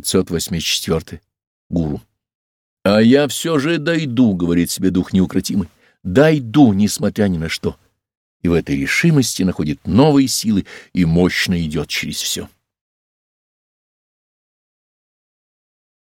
584. Гуру. «А я все же дойду», — говорит себе дух неукротимый, — «дойду, несмотря ни на что». И в этой решимости находит новые силы и мощно идет через все.